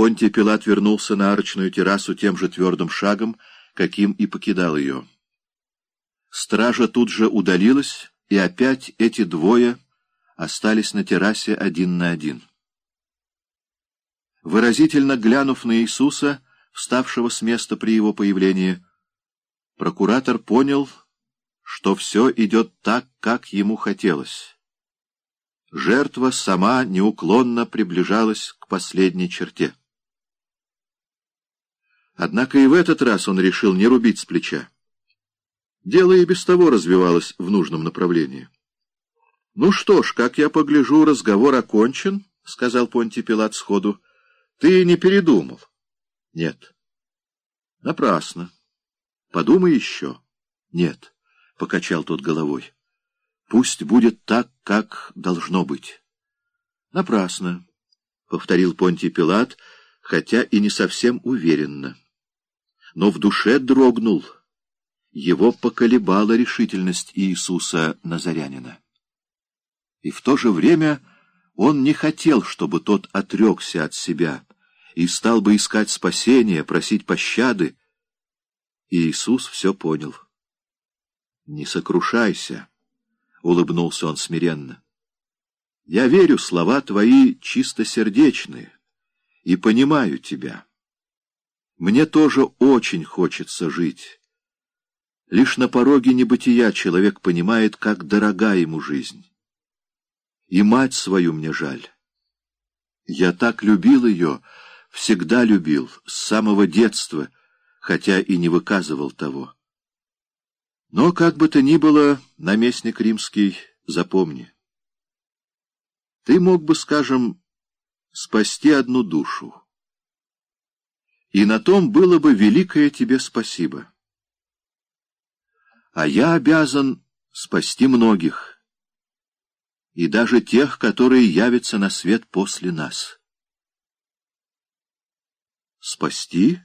Понтий Пилат вернулся на арочную террасу тем же твердым шагом, каким и покидал ее. Стража тут же удалилась, и опять эти двое остались на террасе один на один. Выразительно глянув на Иисуса, вставшего с места при его появлении, прокуратор понял, что все идет так, как ему хотелось. Жертва сама неуклонно приближалась к последней черте. Однако и в этот раз он решил не рубить с плеча. Дело и без того развивалось в нужном направлении. — Ну что ж, как я погляжу, разговор окончен, — сказал Понтий Пилат сходу. — Ты не передумал? — Нет. — Напрасно. — Подумай еще. — Нет, — покачал тот головой. — Пусть будет так, как должно быть. — Напрасно, — повторил Понтий Пилат, хотя и не совсем уверенно но в душе дрогнул. Его поколебала решительность Иисуса Назарянина. И в то же время он не хотел, чтобы тот отрекся от себя и стал бы искать спасения, просить пощады. И Иисус все понял. «Не сокрушайся», — улыбнулся он смиренно. «Я верю, слова твои чистосердечные, и понимаю тебя». Мне тоже очень хочется жить. Лишь на пороге небытия человек понимает, как дорога ему жизнь. И мать свою мне жаль. Я так любил ее, всегда любил, с самого детства, хотя и не выказывал того. Но, как бы то ни было, наместник римский, запомни. Ты мог бы, скажем, спасти одну душу и на том было бы великое тебе спасибо. А я обязан спасти многих, и даже тех, которые явятся на свет после нас. Спасти?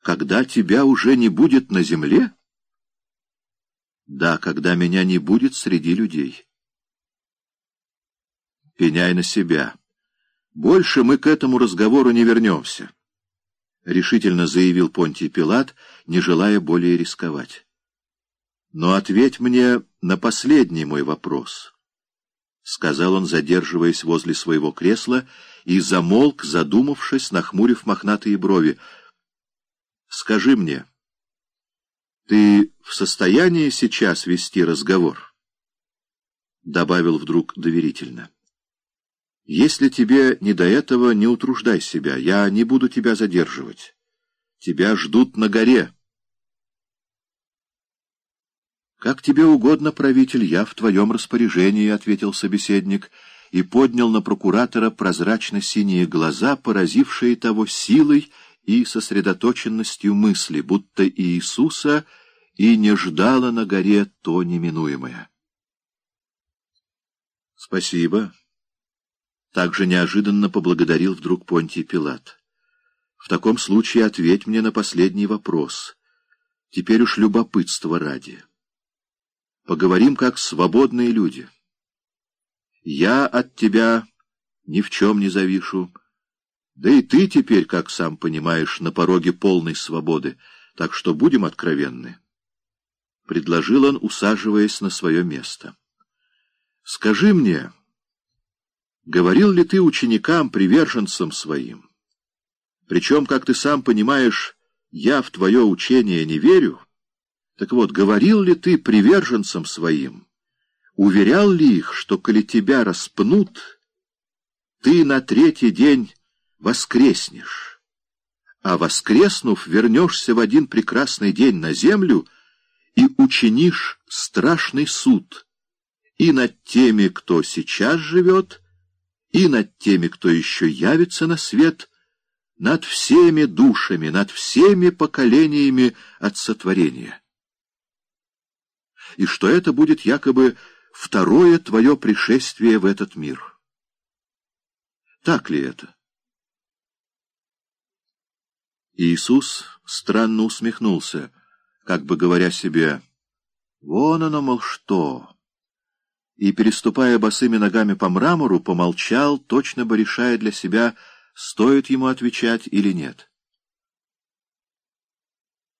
Когда тебя уже не будет на земле? Да, когда меня не будет среди людей. Пеняй на себя. Больше мы к этому разговору не вернемся, — решительно заявил Понтий Пилат, не желая более рисковать. Но ответь мне на последний мой вопрос, — сказал он, задерживаясь возле своего кресла, и замолк, задумавшись, нахмурив мохнатые брови. — Скажи мне, ты в состоянии сейчас вести разговор? — добавил вдруг доверительно. — если тебе не до этого, не утруждай себя, я не буду тебя задерживать. Тебя ждут на горе. «Как тебе угодно, правитель, я в твоем распоряжении», — ответил собеседник, и поднял на прокуратора прозрачно-синие глаза, поразившие того силой и сосредоточенностью мысли, будто Иисуса и не ждало на горе то неминуемое. «Спасибо». Также неожиданно поблагодарил вдруг Понтий Пилат. «В таком случае ответь мне на последний вопрос. Теперь уж любопытство ради. Поговорим как свободные люди. Я от тебя ни в чем не завишу, да и ты теперь, как сам понимаешь, на пороге полной свободы, так что будем откровенны». Предложил он, усаживаясь на свое место. «Скажи мне...» Говорил ли ты ученикам, приверженцам своим? Причем, как ты сам понимаешь, я в твое учение не верю. Так вот, говорил ли ты приверженцам своим? Уверял ли их, что, коли тебя распнут, ты на третий день воскреснешь? А воскреснув, вернешься в один прекрасный день на землю и учинишь страшный суд и над теми, кто сейчас живет, и над теми, кто еще явится на свет, над всеми душами, над всеми поколениями от сотворения. И что это будет якобы второе твое пришествие в этот мир. Так ли это? Иисус странно усмехнулся, как бы говоря себе, «Вон оно, мол, что!» И, переступая босыми ногами по мрамору, помолчал, точно бы решая для себя, стоит ему отвечать или нет.